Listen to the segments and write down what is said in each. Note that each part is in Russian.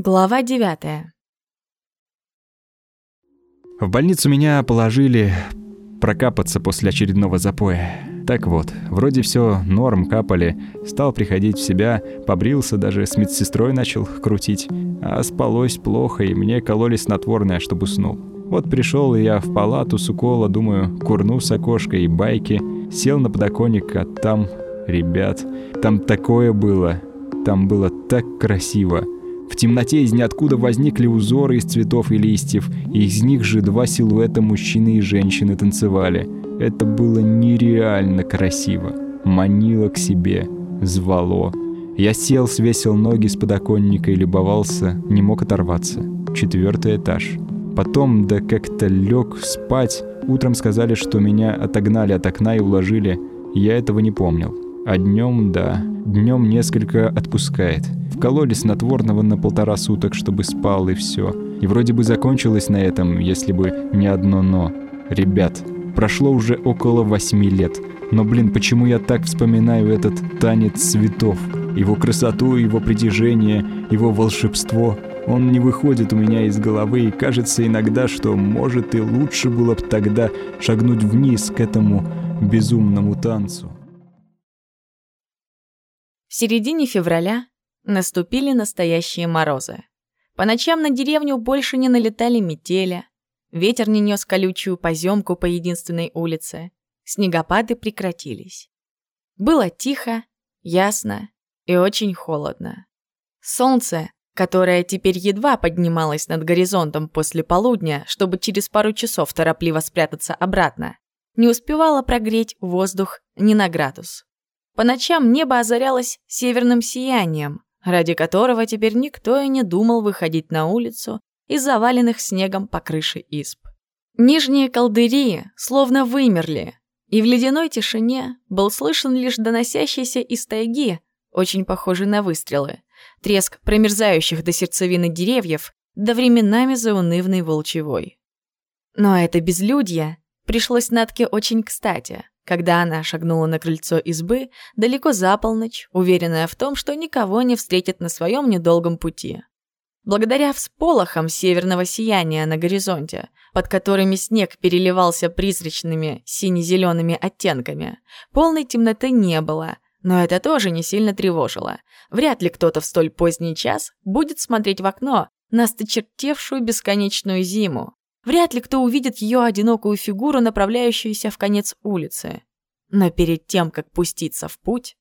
Глава девятая. В больницу меня положили прокапаться после очередного запоя. Так вот, вроде все норм, капали. Стал приходить в себя, побрился, даже с медсестрой начал крутить. А спалось плохо, и мне кололи снотворное, чтобы уснул. Вот пришел я в палату с укола, думаю, курну с окошка и байки. Сел на подоконник, а там, ребят, там такое было. Там было так красиво. В темноте из ниоткуда возникли узоры из цветов и листьев, и из них же два силуэта мужчины и женщины танцевали. Это было нереально красиво. Манило к себе, звало. Я сел, свесил ноги с подоконника и любовался, не мог оторваться. Четвертый этаж. Потом, да как-то лег спать. Утром сказали, что меня отогнали от окна и уложили. Я этого не помнил. А днем, да, днем несколько отпускает. Вкололи снотворного на полтора суток, чтобы спал и все. И вроде бы закончилось на этом, если бы не одно «но». Ребят, прошло уже около восьми лет. Но, блин, почему я так вспоминаю этот танец цветов? Его красоту, его притяжение, его волшебство. Он не выходит у меня из головы, и кажется иногда, что, может, и лучше было бы тогда шагнуть вниз к этому безумному танцу. В середине февраля наступили настоящие морозы. По ночам на деревню больше не налетали метели, ветер не нес колючую поземку по единственной улице, снегопады прекратились. Было тихо, ясно и очень холодно. Солнце, которое теперь едва поднималось над горизонтом после полудня, чтобы через пару часов торопливо спрятаться обратно, не успевало прогреть воздух ни на градус. По ночам небо озарялось северным сиянием, ради которого теперь никто и не думал выходить на улицу из заваленных снегом по крыше изб. Нижние колдыри словно вымерли, и в ледяной тишине был слышен лишь доносящийся из тайги, очень похожий на выстрелы, треск промерзающих до сердцевины деревьев, да временами заунывный волчевой. Но это безлюдье пришлось Натке очень кстати — когда она шагнула на крыльцо избы, далеко за полночь, уверенная в том, что никого не встретит на своем недолгом пути. Благодаря всполохам северного сияния на горизонте, под которыми снег переливался призрачными сине-зелеными оттенками, полной темноты не было, но это тоже не сильно тревожило. Вряд ли кто-то в столь поздний час будет смотреть в окно на сточертевшую бесконечную зиму, Вряд ли кто увидит ее одинокую фигуру, направляющуюся в конец улицы. Но перед тем, как пуститься в путь,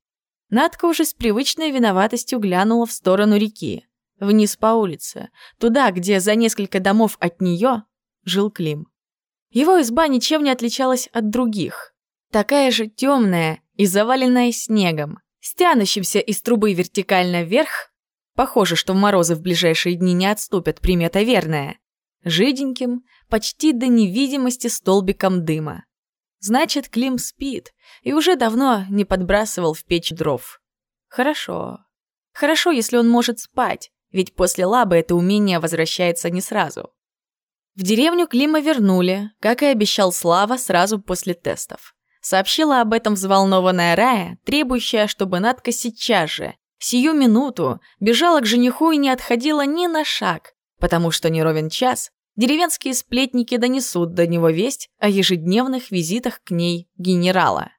Надка уже с привычной виноватостью глянула в сторону реки, вниз по улице, туда, где за несколько домов от нее жил Клим. Его изба ничем не отличалась от других. Такая же темная и заваленная снегом, стянущимся из трубы вертикально вверх. Похоже, что в морозы в ближайшие дни не отступят, примета верная жиденьким, почти до невидимости столбиком дыма. Значит, Клим спит и уже давно не подбрасывал в печь дров. Хорошо. Хорошо, если он может спать, ведь после лабы это умение возвращается не сразу. В деревню Клима вернули, как и обещал Слава сразу после тестов. Сообщила об этом взволнованная Рая, требующая, чтобы Надка сейчас же, сию минуту, бежала к жениху и не отходила ни на шаг, потому что не ровен час деревенские сплетники донесут до него весть о ежедневных визитах к ней генерала.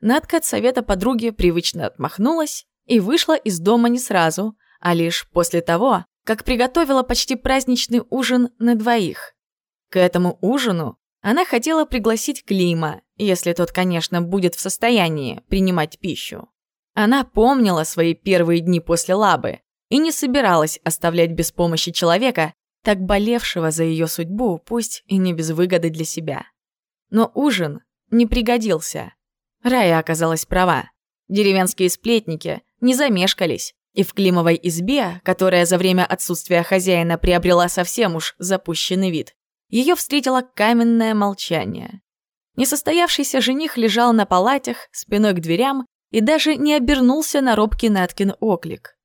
Надка от совета подруги привычно отмахнулась и вышла из дома не сразу, а лишь после того, как приготовила почти праздничный ужин на двоих. К этому ужину она хотела пригласить Клима, если тот, конечно, будет в состоянии принимать пищу. Она помнила свои первые дни после лабы и не собиралась оставлять без помощи человека, так болевшего за ее судьбу, пусть и не без выгоды для себя. Но ужин не пригодился. Рая оказалась права. Деревенские сплетники не замешкались, и в Климовой избе, которая за время отсутствия хозяина приобрела совсем уж запущенный вид, ее встретило каменное молчание. Несостоявшийся жених лежал на палатях, спиной к дверям, и даже не обернулся на робкий Наткин оклик.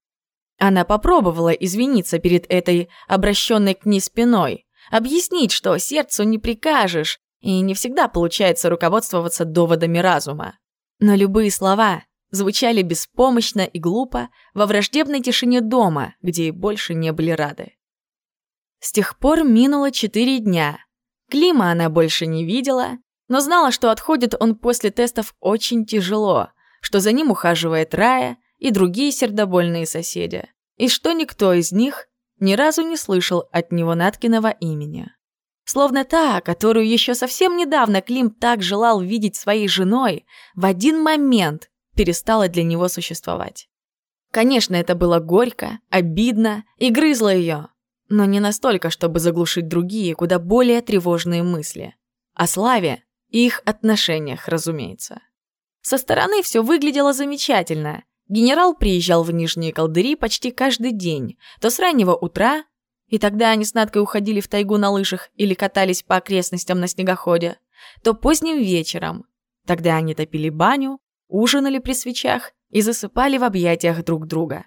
Она попробовала извиниться перед этой обращенной к ней спиной, объяснить, что сердцу не прикажешь, и не всегда получается руководствоваться доводами разума. Но любые слова звучали беспомощно и глупо во враждебной тишине дома, где и больше не были рады. С тех пор минуло четыре дня. Клима она больше не видела, но знала, что отходит он после тестов очень тяжело, что за ним ухаживает Рая и другие сердобольные соседи, и что никто из них ни разу не слышал от него Наткиного имени. Словно та, которую еще совсем недавно Клим так желал видеть своей женой, в один момент перестала для него существовать. Конечно, это было горько, обидно и грызло ее, но не настолько, чтобы заглушить другие, куда более тревожные мысли. О славе и их отношениях, разумеется. Со стороны все выглядело замечательно. Генерал приезжал в Нижние Колдыри почти каждый день, то с раннего утра, и тогда они с Надкой уходили в тайгу на лыжах или катались по окрестностям на снегоходе, то поздним вечером. Тогда они топили баню, ужинали при свечах и засыпали в объятиях друг друга.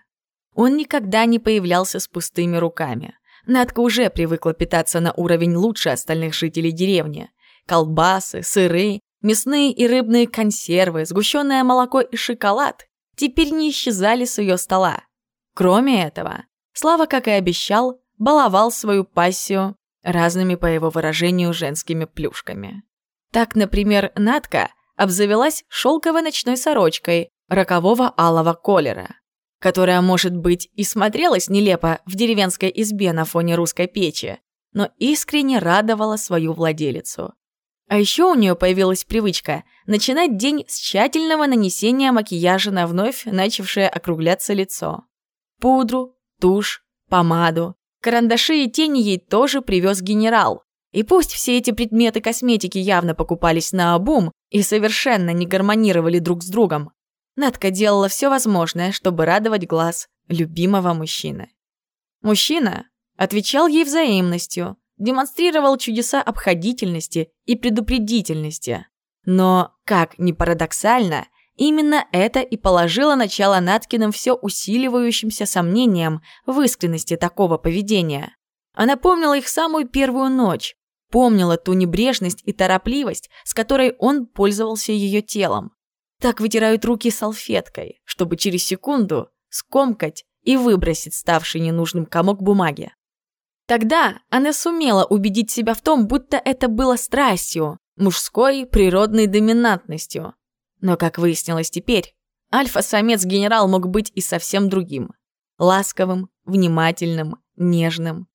Он никогда не появлялся с пустыми руками. Надка уже привыкла питаться на уровень лучше остальных жителей деревни. Колбасы, сыры, мясные и рыбные консервы, сгущенное молоко и шоколад теперь не исчезали с ее стола. Кроме этого, Слава, как и обещал, баловал свою пассию разными, по его выражению, женскими плюшками. Так, например, Натка обзавелась шелковой ночной сорочкой рокового алого колера, которая, может быть, и смотрелась нелепо в деревенской избе на фоне русской печи, но искренне радовала свою владелицу. А еще у нее появилась привычка начинать день с тщательного нанесения макияжа на вновь начавшее округляться лицо. Пудру, тушь, помаду, Карандаши и тени ей тоже привез генерал. И пусть все эти предметы косметики явно покупались на обум и совершенно не гармонировали друг с другом, Надка делала все возможное, чтобы радовать глаз любимого мужчины. Мужчина отвечал ей взаимностью, демонстрировал чудеса обходительности и предупредительности. Но, как ни парадоксально, Именно это и положило начало Наткиным все усиливающимся сомнениям в искренности такого поведения. Она помнила их самую первую ночь, помнила ту небрежность и торопливость, с которой он пользовался ее телом. Так вытирают руки салфеткой, чтобы через секунду скомкать и выбросить ставший ненужным комок бумаги. Тогда она сумела убедить себя в том, будто это было страстью, мужской природной доминантностью, но, как выяснилось теперь, альфа-самец-генерал мог быть и совсем другим. Ласковым, внимательным, нежным.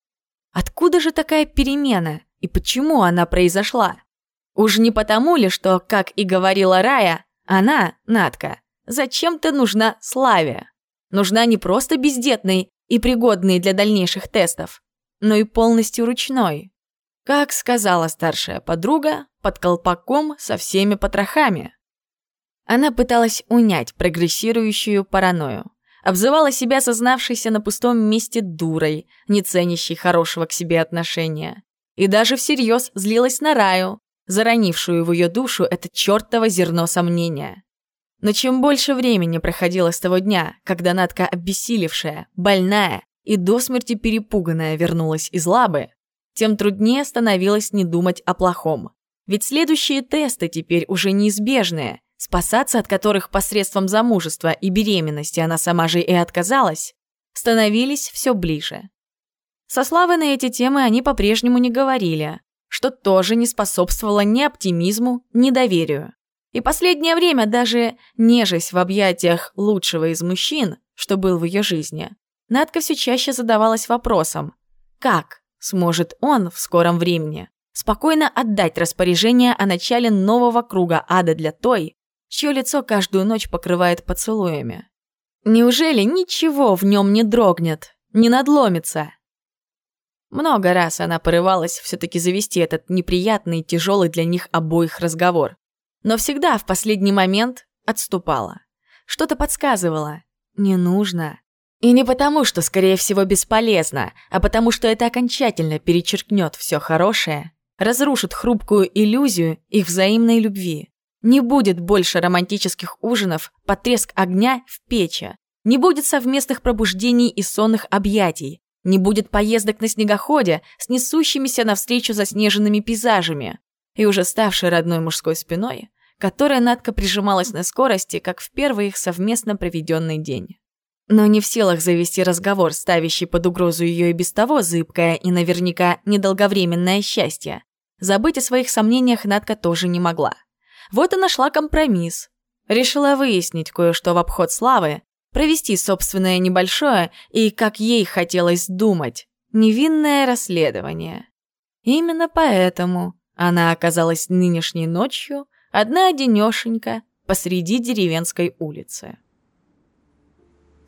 Откуда же такая перемена и почему она произошла? Уж не потому ли, что, как и говорила Рая, она, Натка, зачем-то нужна Славе. Нужна не просто бездетной и пригодной для дальнейших тестов, но и полностью ручной. Как сказала старшая подруга, под колпаком со всеми потрохами. Она пыталась унять прогрессирующую паранойю. Обзывала себя сознавшейся на пустом месте дурой, не ценящей хорошего к себе отношения. И даже всерьез злилась на Раю, заронившую в ее душу это чертово зерно сомнения. Но чем больше времени проходило с того дня, когда Надка обессилевшая, больная и до смерти перепуганная вернулась из лабы, тем труднее становилось не думать о плохом. Ведь следующие тесты теперь уже неизбежные, спасаться от которых посредством замужества и беременности она сама же и отказалась, становились все ближе. Со Славой на эти темы они по-прежнему не говорили, что тоже не способствовало ни оптимизму, ни доверию. И последнее время даже нежесть в объятиях лучшего из мужчин, что был в ее жизни, Надка все чаще задавалась вопросом, как сможет он в скором времени спокойно отдать распоряжение о начале нового круга ада для той, чье лицо каждую ночь покрывает поцелуями. Неужели ничего в нем не дрогнет, не надломится? Много раз она порывалась все-таки завести этот неприятный тяжелый для них обоих разговор. Но всегда в последний момент отступала. Что-то подсказывало. Не нужно. И не потому, что, скорее всего, бесполезно, а потому, что это окончательно перечеркнет все хорошее, разрушит хрупкую иллюзию их взаимной любви. Не будет больше романтических ужинов под треск огня в печи. Не будет совместных пробуждений и сонных объятий. Не будет поездок на снегоходе с несущимися навстречу заснеженными пейзажами. И уже ставшей родной мужской спиной, которой Надка прижималась на скорости, как в первый их совместно проведенный день. Но не в силах завести разговор, ставящий под угрозу ее и без того зыбкое и наверняка недолговременное счастье. Забыть о своих сомнениях Надка тоже не могла. Вот и нашла компромисс. Решила выяснить кое-что в обход славы, провести собственное небольшое и, как ей хотелось думать, невинное расследование. Именно поэтому она оказалась нынешней ночью одна-одинёшенька посреди деревенской улицы.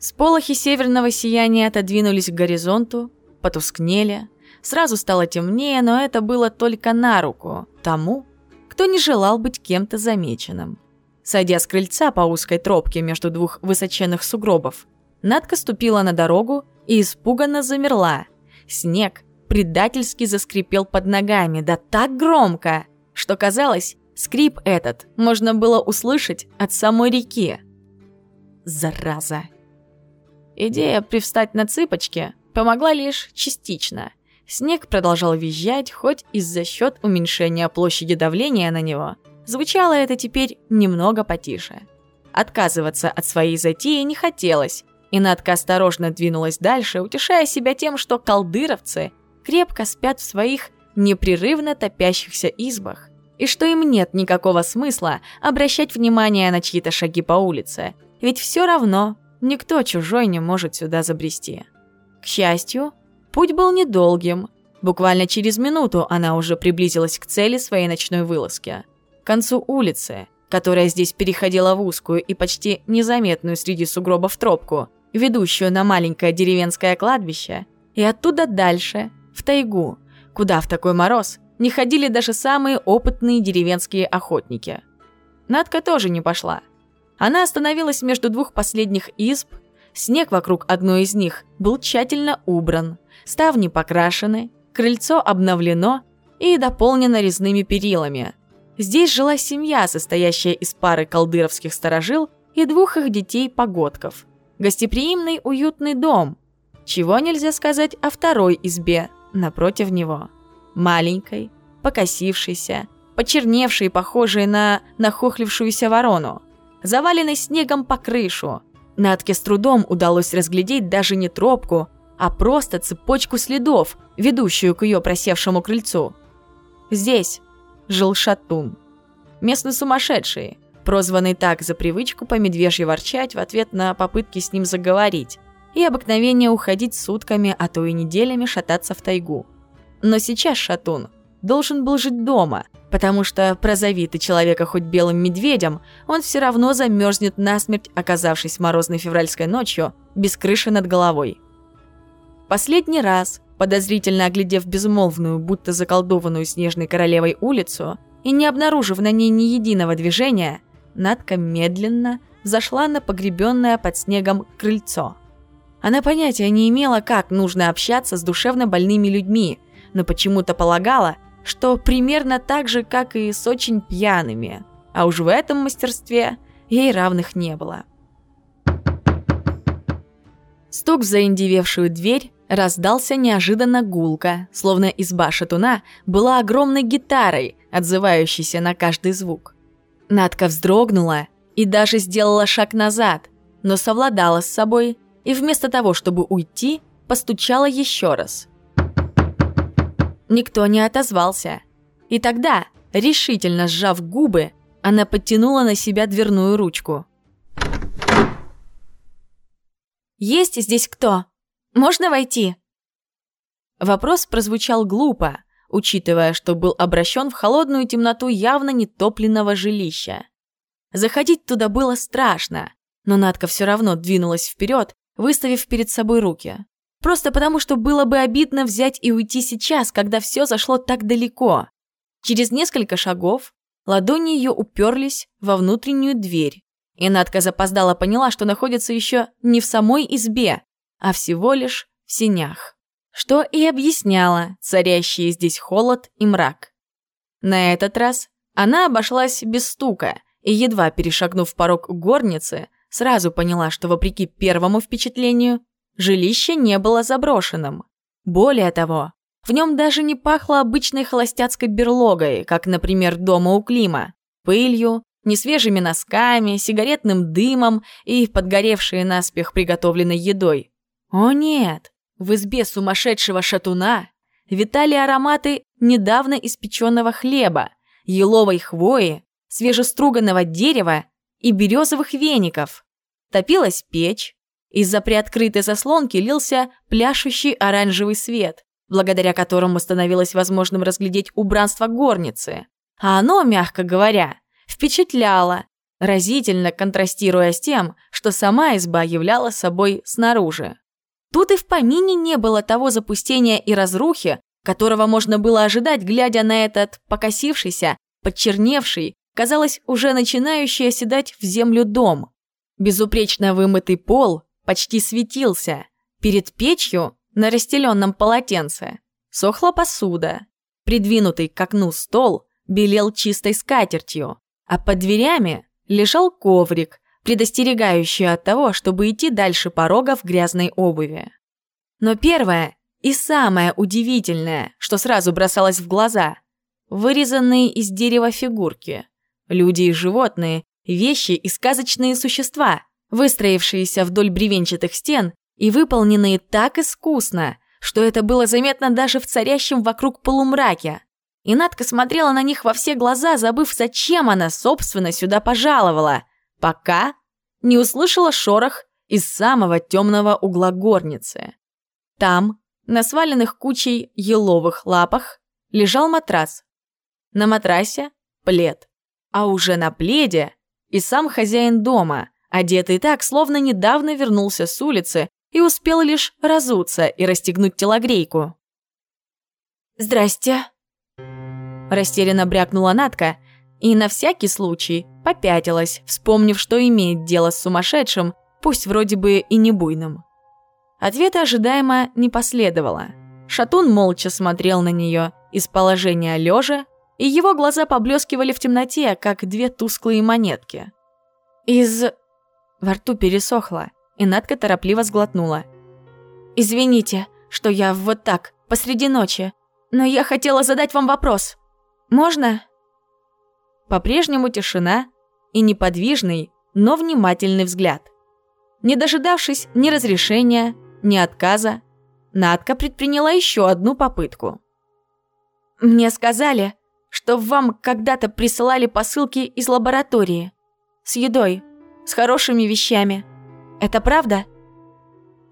Сполохи северного сияния отодвинулись к горизонту, потускнели. Сразу стало темнее, но это было только на руку тому, кто не желал быть кем-то замеченным. Сойдя с крыльца по узкой тропке между двух высоченных сугробов, Надка ступила на дорогу и испуганно замерла. Снег предательски заскрипел под ногами, да так громко, что казалось, скрип этот можно было услышать от самой реки. Зараза! Идея привстать на цыпочки помогла лишь частично. Снег продолжал визжать, хоть и за счет уменьшения площади давления на него. Звучало это теперь немного потише. Отказываться от своей затеи не хотелось, и Надка осторожно двинулась дальше, утешая себя тем, что колдыровцы крепко спят в своих непрерывно топящихся избах, и что им нет никакого смысла обращать внимание на чьи-то шаги по улице, ведь все равно Никто чужой не может сюда забрести. К счастью, путь был недолгим. Буквально через минуту она уже приблизилась к цели своей ночной вылазки. К концу улицы, которая здесь переходила в узкую и почти незаметную среди сугробов тропку, ведущую на маленькое деревенское кладбище, и оттуда дальше, в тайгу, куда в такой мороз не ходили даже самые опытные деревенские охотники. Надка тоже не пошла – она остановилась между двух последних изб. Снег вокруг одной из них был тщательно убран, ставни покрашены, крыльцо обновлено и дополнено резными перилами. Здесь жила семья, состоящая из пары колдыровских сторожил и двух их детей-погодков. Гостеприимный уютный дом. Чего нельзя сказать о второй избе напротив него. Маленькой, покосившейся, почерневшей, похожей на нахохлившуюся ворону заваленной снегом по крышу. Натке с трудом удалось разглядеть даже не тропку, а просто цепочку следов, ведущую к ее просевшему крыльцу. Здесь жил Шатун. Местный сумасшедший, прозванный так за привычку по медвежьи ворчать в ответ на попытки с ним заговорить и обыкновение уходить сутками, а то и неделями шататься в тайгу. Но сейчас Шатун должен был жить дома, потому что прозови ты человека хоть белым медведем, он все равно замерзнет насмерть, оказавшись морозной февральской ночью, без крыши над головой. Последний раз, подозрительно оглядев безмолвную, будто заколдованную снежной королевой улицу, и не обнаружив на ней ни единого движения, Надка медленно зашла на погребенное под снегом крыльцо. Она понятия не имела, как нужно общаться с душевно больными людьми, но почему-то полагала, что примерно так же, как и с очень пьяными, а уж в этом мастерстве ей равных не было. Стук в заиндевевшую дверь раздался неожиданно гулко, словно изба шатуна была огромной гитарой, отзывающейся на каждый звук. Надка вздрогнула и даже сделала шаг назад, но совладала с собой и вместо того, чтобы уйти, постучала еще раз – Никто не отозвался. И тогда, решительно сжав губы, она подтянула на себя дверную ручку. «Есть здесь кто? Можно войти?» Вопрос прозвучал глупо, учитывая, что был обращен в холодную темноту явно нетопленного жилища. Заходить туда было страшно, но Надка все равно двинулась вперед, выставив перед собой руки. Просто потому, что было бы обидно взять и уйти сейчас, когда все зашло так далеко. Через несколько шагов ладони ее уперлись во внутреннюю дверь. И Надка запоздала поняла, что находится еще не в самой избе, а всего лишь в синях. Что и объясняло царящий здесь холод и мрак. На этот раз она обошлась без стука и, едва перешагнув порог горницы, сразу поняла, что вопреки первому впечатлению Жилище не было заброшенным. Более того, в нем даже не пахло обычной холостяцкой берлогой, как, например, дома у Клима, пылью, несвежими носками, сигаретным дымом и подгоревшей наспех приготовленной едой. О нет, в избе сумасшедшего шатуна витали ароматы недавно испеченного хлеба, еловой хвои, свежеструганного дерева и березовых веников. Топилась печь, из-за приоткрытой заслонки лился пляшущий оранжевый свет, благодаря которому становилось возможным разглядеть убранство горницы. А оно, мягко говоря, впечатляло, разительно контрастируя с тем, что сама изба являла собой снаружи. Тут и в помине не было того запустения и разрухи, которого можно было ожидать, глядя на этот покосившийся, подчерневший, казалось, уже начинающий оседать в землю дом. Безупречно вымытый пол почти светился. Перед печью, на расстеленном полотенце, сохла посуда. Придвинутый к окну стол белел чистой скатертью, а под дверями лежал коврик, предостерегающий от того, чтобы идти дальше порога в грязной обуви. Но первое и самое удивительное, что сразу бросалось в глаза – вырезанные из дерева фигурки. Люди и животные, вещи и сказочные существа, выстроившиеся вдоль бревенчатых стен и выполненные так искусно, что это было заметно даже в царящем вокруг полумраке. И Надка смотрела на них во все глаза, забыв, зачем она, собственно, сюда пожаловала, пока не услышала шорох из самого темного угла горницы. Там, на сваленных кучей еловых лапах, лежал матрас. На матрасе – плед. А уже на пледе и сам хозяин дома, одетый так, словно недавно вернулся с улицы и успел лишь разуться и расстегнуть телогрейку. «Здрасте», Растерянно брякнула Натка и на всякий случай попятилась, вспомнив, что имеет дело с сумасшедшим, пусть вроде бы и не буйным. Ответа ожидаемо не последовало. Шатун молча смотрел на нее из положения лежа, и его глаза поблескивали в темноте, как две тусклые монетки. Из... Во рту пересохло, и Натка торопливо сглотнула. «Извините, что я вот так, посреди ночи, но я хотела задать вам вопрос». Можно?» По-прежнему тишина и неподвижный, но внимательный взгляд. Не дожидавшись ни разрешения, ни отказа, Надка предприняла еще одну попытку. «Мне сказали, что вам когда-то присылали посылки из лаборатории. С едой, с хорошими вещами. Это правда?»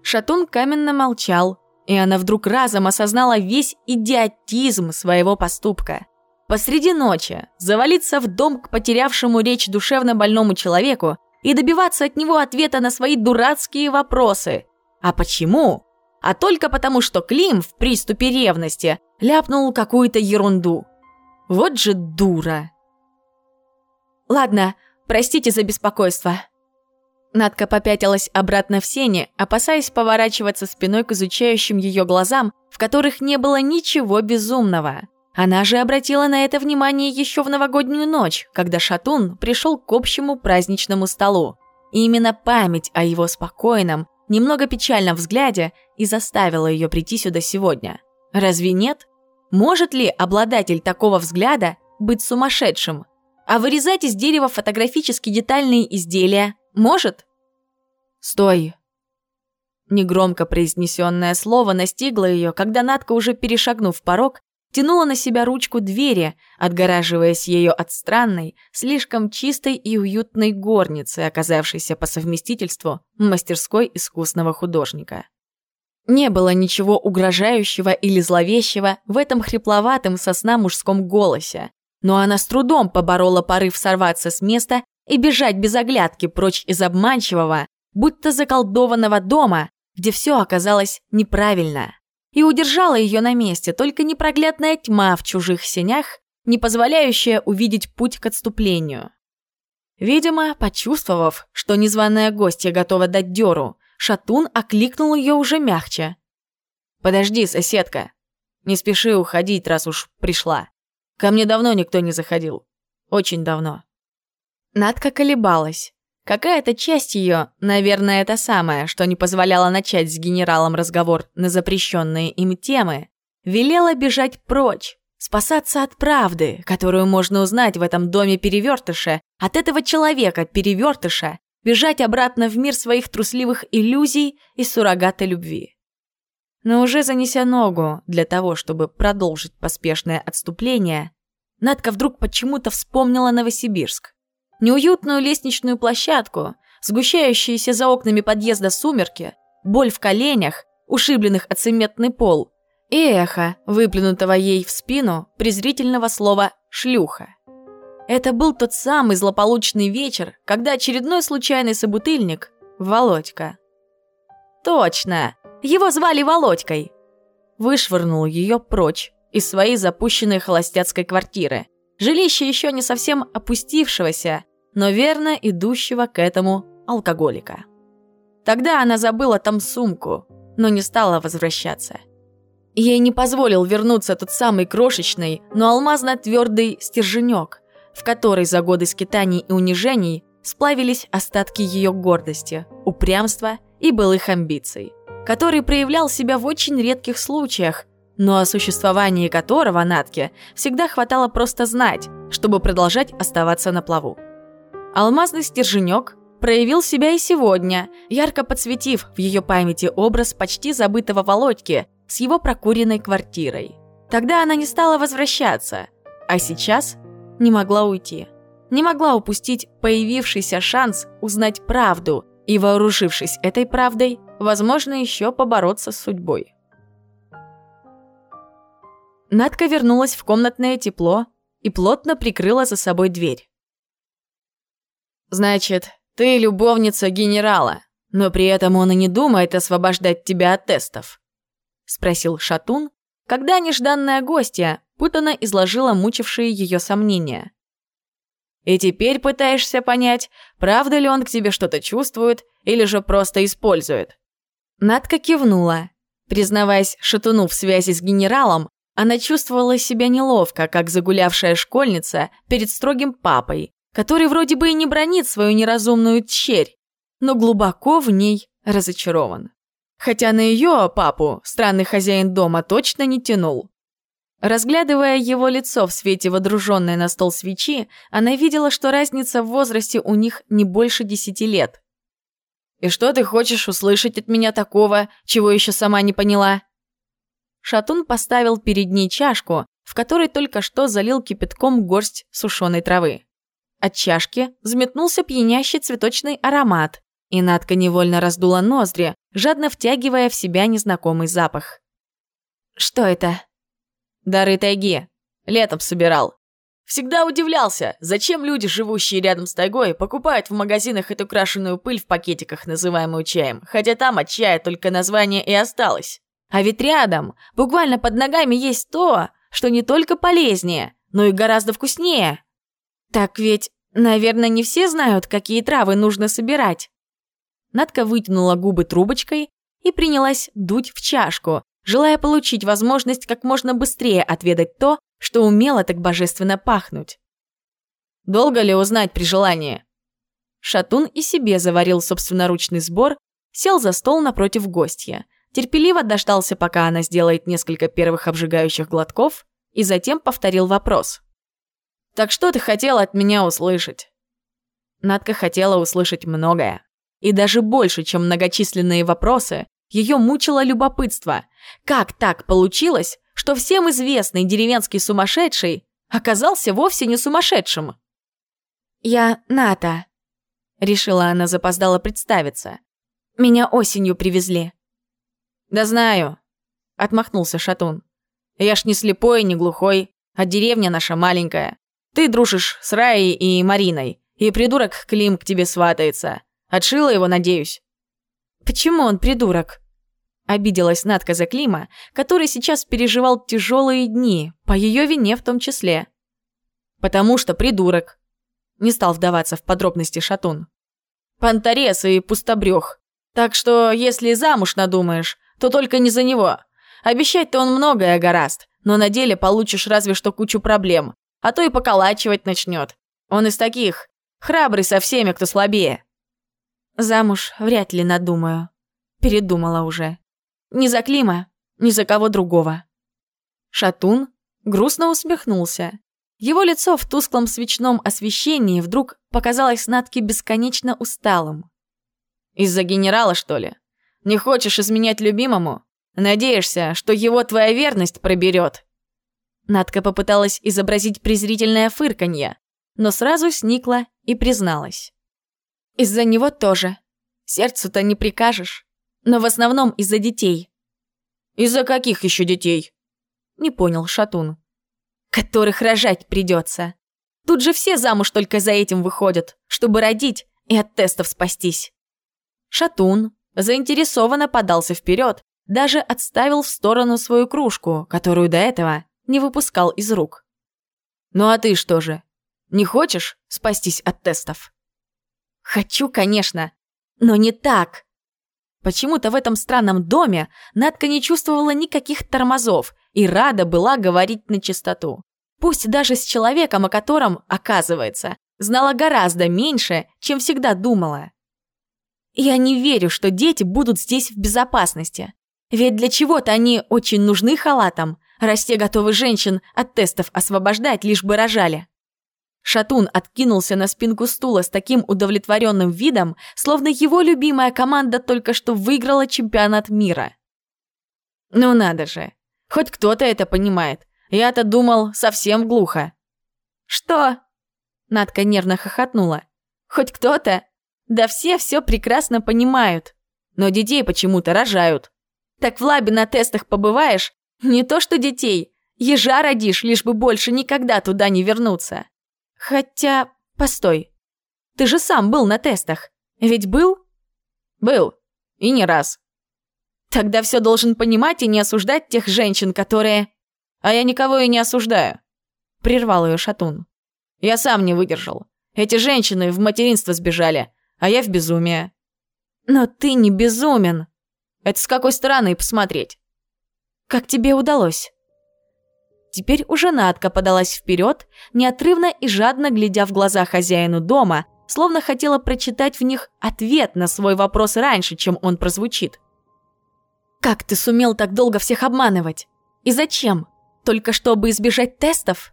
Шатун каменно молчал, и она вдруг разом осознала весь идиотизм своего поступка. Посреди ночи завалиться в дом к потерявшему речь душевно больному человеку и добиваться от него ответа на свои дурацкие вопросы. А почему? А только потому, что Клим в приступе ревности ляпнул какую-то ерунду. Вот же дура. Ладно, простите за беспокойство. Надка попятилась обратно в сене, опасаясь поворачиваться спиной к изучающим ее глазам, в которых не было ничего безумного. Она же обратила на это внимание еще в новогоднюю ночь, когда Шатун пришел к общему праздничному столу. И именно память о его спокойном, немного печальном взгляде и заставила ее прийти сюда сегодня. Разве нет? Может ли обладатель такого взгляда быть сумасшедшим? А вырезать из дерева фотографически детальные изделия может? «Стой!» Негромко произнесенное слово настигло ее, когда Надка, уже перешагнув порог, тянула на себя ручку двери, отгораживаясь ее от странной, слишком чистой и уютной горницы, оказавшейся по совместительству мастерской искусного художника. Не было ничего угрожающего или зловещего в этом хрипловатом сосна мужском голосе, но она с трудом поборола порыв сорваться с места и бежать без оглядки прочь из обманчивого, будто заколдованного дома, где все оказалось неправильно и удержала ее на месте только непроглядная тьма в чужих сенях, не позволяющая увидеть путь к отступлению. Видимо, почувствовав, что незваная гостья готова дать дёру, Шатун окликнул ее уже мягче. «Подожди, соседка. Не спеши уходить, раз уж пришла. Ко мне давно никто не заходил. Очень давно». Надка колебалась. Какая-то часть ее, наверное, это самое, что не позволяло начать с генералом разговор на запрещенные им темы, велела бежать прочь, спасаться от правды, которую можно узнать в этом доме перевертыша, от этого человека перевертыша, бежать обратно в мир своих трусливых иллюзий и суррогата любви. Но уже занеся ногу для того, чтобы продолжить поспешное отступление, Надка вдруг почему-то вспомнила Новосибирск. Неуютную лестничную площадку, сгущающиеся за окнами подъезда сумерки, боль в коленях, ушибленных от цементный пол, и эхо, выплюнутого ей в спину презрительного слова «шлюха». Это был тот самый злополучный вечер, когда очередной случайный собутыльник, Володька. Точно, его звали Володькой. Вышвырнул ее прочь из своей запущенной холостяцкой квартиры. Жилище еще не совсем опустившегося, но верно идущего к этому алкоголика. Тогда она забыла там сумку, но не стала возвращаться. Ей не позволил вернуться тот самый крошечный, но алмазно-твердый стерженек, в который за годы скитаний и унижений сплавились остатки ее гордости, упрямства и былых амбиций, который проявлял себя в очень редких случаях, но о существовании которого Натке всегда хватало просто знать, чтобы продолжать оставаться на плаву. Алмазный стерженек проявил себя и сегодня, ярко подсветив в ее памяти образ почти забытого Володьки с его прокуренной квартирой. Тогда она не стала возвращаться, а сейчас не могла уйти. Не могла упустить появившийся шанс узнать правду и, вооружившись этой правдой, возможно, еще побороться с судьбой. Надка вернулась в комнатное тепло и плотно прикрыла за собой дверь. «Значит, ты любовница генерала, но при этом он и не думает освобождать тебя от тестов», — спросил Шатун, когда нежданная гостья путано изложила мучившие ее сомнения. «И теперь пытаешься понять, правда ли он к тебе что-то чувствует или же просто использует?» Надка кивнула. Признаваясь Шатуну в связи с генералом, она чувствовала себя неловко, как загулявшая школьница перед строгим папой, который вроде бы и не бронит свою неразумную тщерь, но глубоко в ней разочарован. Хотя на ее папу странный хозяин дома точно не тянул. Разглядывая его лицо в свете водруженной на стол свечи, она видела, что разница в возрасте у них не больше десяти лет. «И что ты хочешь услышать от меня такого, чего еще сама не поняла?» Шатун поставил перед ней чашку, в которой только что залил кипятком горсть сушеной травы. От чашки взметнулся пьянящий цветочный аромат, и Надка невольно раздула ноздри, жадно втягивая в себя незнакомый запах. «Что это?» «Дары тайги. Летом собирал. Всегда удивлялся, зачем люди, живущие рядом с тайгой, покупают в магазинах эту крашеную пыль в пакетиках, называемую чаем, хотя там от чая только название и осталось. А ведь рядом, буквально под ногами, есть то, что не только полезнее, но и гораздо вкуснее. Так ведь, наверное, не все знают, какие травы нужно собирать. Надка вытянула губы трубочкой и принялась дуть в чашку, желая получить возможность как можно быстрее отведать то, что умело так божественно пахнуть. Долго ли узнать при желании? Шатун и себе заварил собственноручный сбор, сел за стол напротив гостья, терпеливо дождался, пока она сделает несколько первых обжигающих глотков, и затем повторил вопрос. «Так что ты хотела от меня услышать?» Надка хотела услышать многое. И даже больше, чем многочисленные вопросы, ее мучило любопытство. Как так получилось, что всем известный деревенский сумасшедший оказался вовсе не сумасшедшим? «Я Ната», — решила она запоздала представиться. «Меня осенью привезли». «Да знаю», — отмахнулся Шатун. «Я ж не слепой, не глухой, а деревня наша маленькая. Ты дружишь с Раей и Мариной, и придурок Клим к тебе сватается. Отшила его, надеюсь». «Почему он придурок?» Обиделась Надка за Клима, который сейчас переживал тяжелые дни, по ее вине в том числе. «Потому что придурок», — не стал вдаваться в подробности Шатун. «Понторез и пустобрех. Так что, если замуж надумаешь, то только не за него. Обещать-то он многое гораст, но на деле получишь разве что кучу проблем, а то и поколачивать начнет. Он из таких, храбрый со всеми, кто слабее». Замуж вряд ли надумаю. Передумала уже. Ни за Клима, ни за кого другого. Шатун грустно усмехнулся. Его лицо в тусклом свечном освещении вдруг показалось Натке бесконечно усталым. «Из-за генерала, что ли? Не хочешь изменять любимому? Надеешься, что его твоя верность проберет?» Надка попыталась изобразить презрительное фырканье, но сразу сникла и призналась. «Из-за него тоже. Сердцу-то не прикажешь. Но в основном из-за детей». «Из-за каких еще детей?» Не понял Шатун. «Которых рожать придется. Тут же все замуж только за этим выходят, чтобы родить и от тестов спастись». Шатун заинтересованно подался вперед, даже отставил в сторону свою кружку, которую до этого не выпускал из рук. «Ну а ты что же, не хочешь спастись от тестов?» «Хочу, конечно, но не так!» Почему-то в этом странном доме Надка не чувствовала никаких тормозов и рада была говорить на чистоту. Пусть даже с человеком, о котором, оказывается, знала гораздо меньше, чем всегда думала. Я не верю, что дети будут здесь в безопасности. Ведь для чего-то они очень нужны халатам, раз те готовы женщин от тестов освобождать, лишь бы рожали. Шатун откинулся на спинку стула с таким удовлетворенным видом, словно его любимая команда только что выиграла чемпионат мира. Ну надо же, хоть кто-то это понимает. Я-то думал, совсем глухо. Что? Надка нервно хохотнула. Хоть кто-то? Да все все прекрасно понимают. Но детей почему-то рожают. Так в лабе на тестах побываешь? Не то что детей. Ежа родишь, лишь бы больше никогда туда не вернуться. Хотя, постой. Ты же сам был на тестах. Ведь был? Был. И не раз. Тогда все должен понимать и не осуждать тех женщин, которые... А я никого и не осуждаю. Прервал ее Шатун. Я сам не выдержал. Эти женщины в материнство сбежали, а я в безумие. Но ты не безумен. Это с какой стороны посмотреть? Как тебе удалось? Теперь уже Надка подалась вперед, неотрывно и жадно глядя в глаза хозяину дома, словно хотела прочитать в них ответ на свой вопрос раньше, чем он прозвучит. «Как ты сумел так долго всех обманывать? И зачем? Только чтобы избежать тестов?»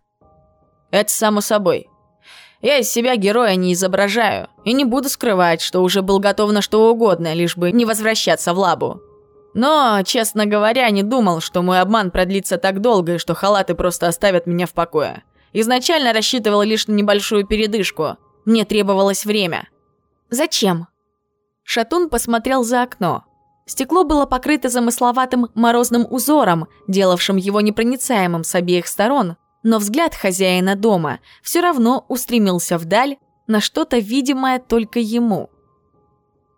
«Это само собой. Я из себя героя не изображаю и не буду скрывать, что уже был готов на что угодно, лишь бы не возвращаться в лабу. Но, честно говоря, не думал, что мой обман продлится так долго и что халаты просто оставят меня в покое. Изначально рассчитывал лишь на небольшую передышку. Мне требовалось время. Зачем? Шатун посмотрел за окно. Стекло было покрыто замысловатым морозным узором, делавшим его непроницаемым с обеих сторон, но взгляд хозяина дома все равно устремился вдаль на что-то видимое только ему.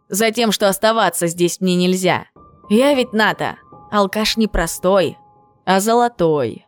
Затем, что оставаться здесь мне нельзя. Я ведь Ната, алкаш не простой, а золотой.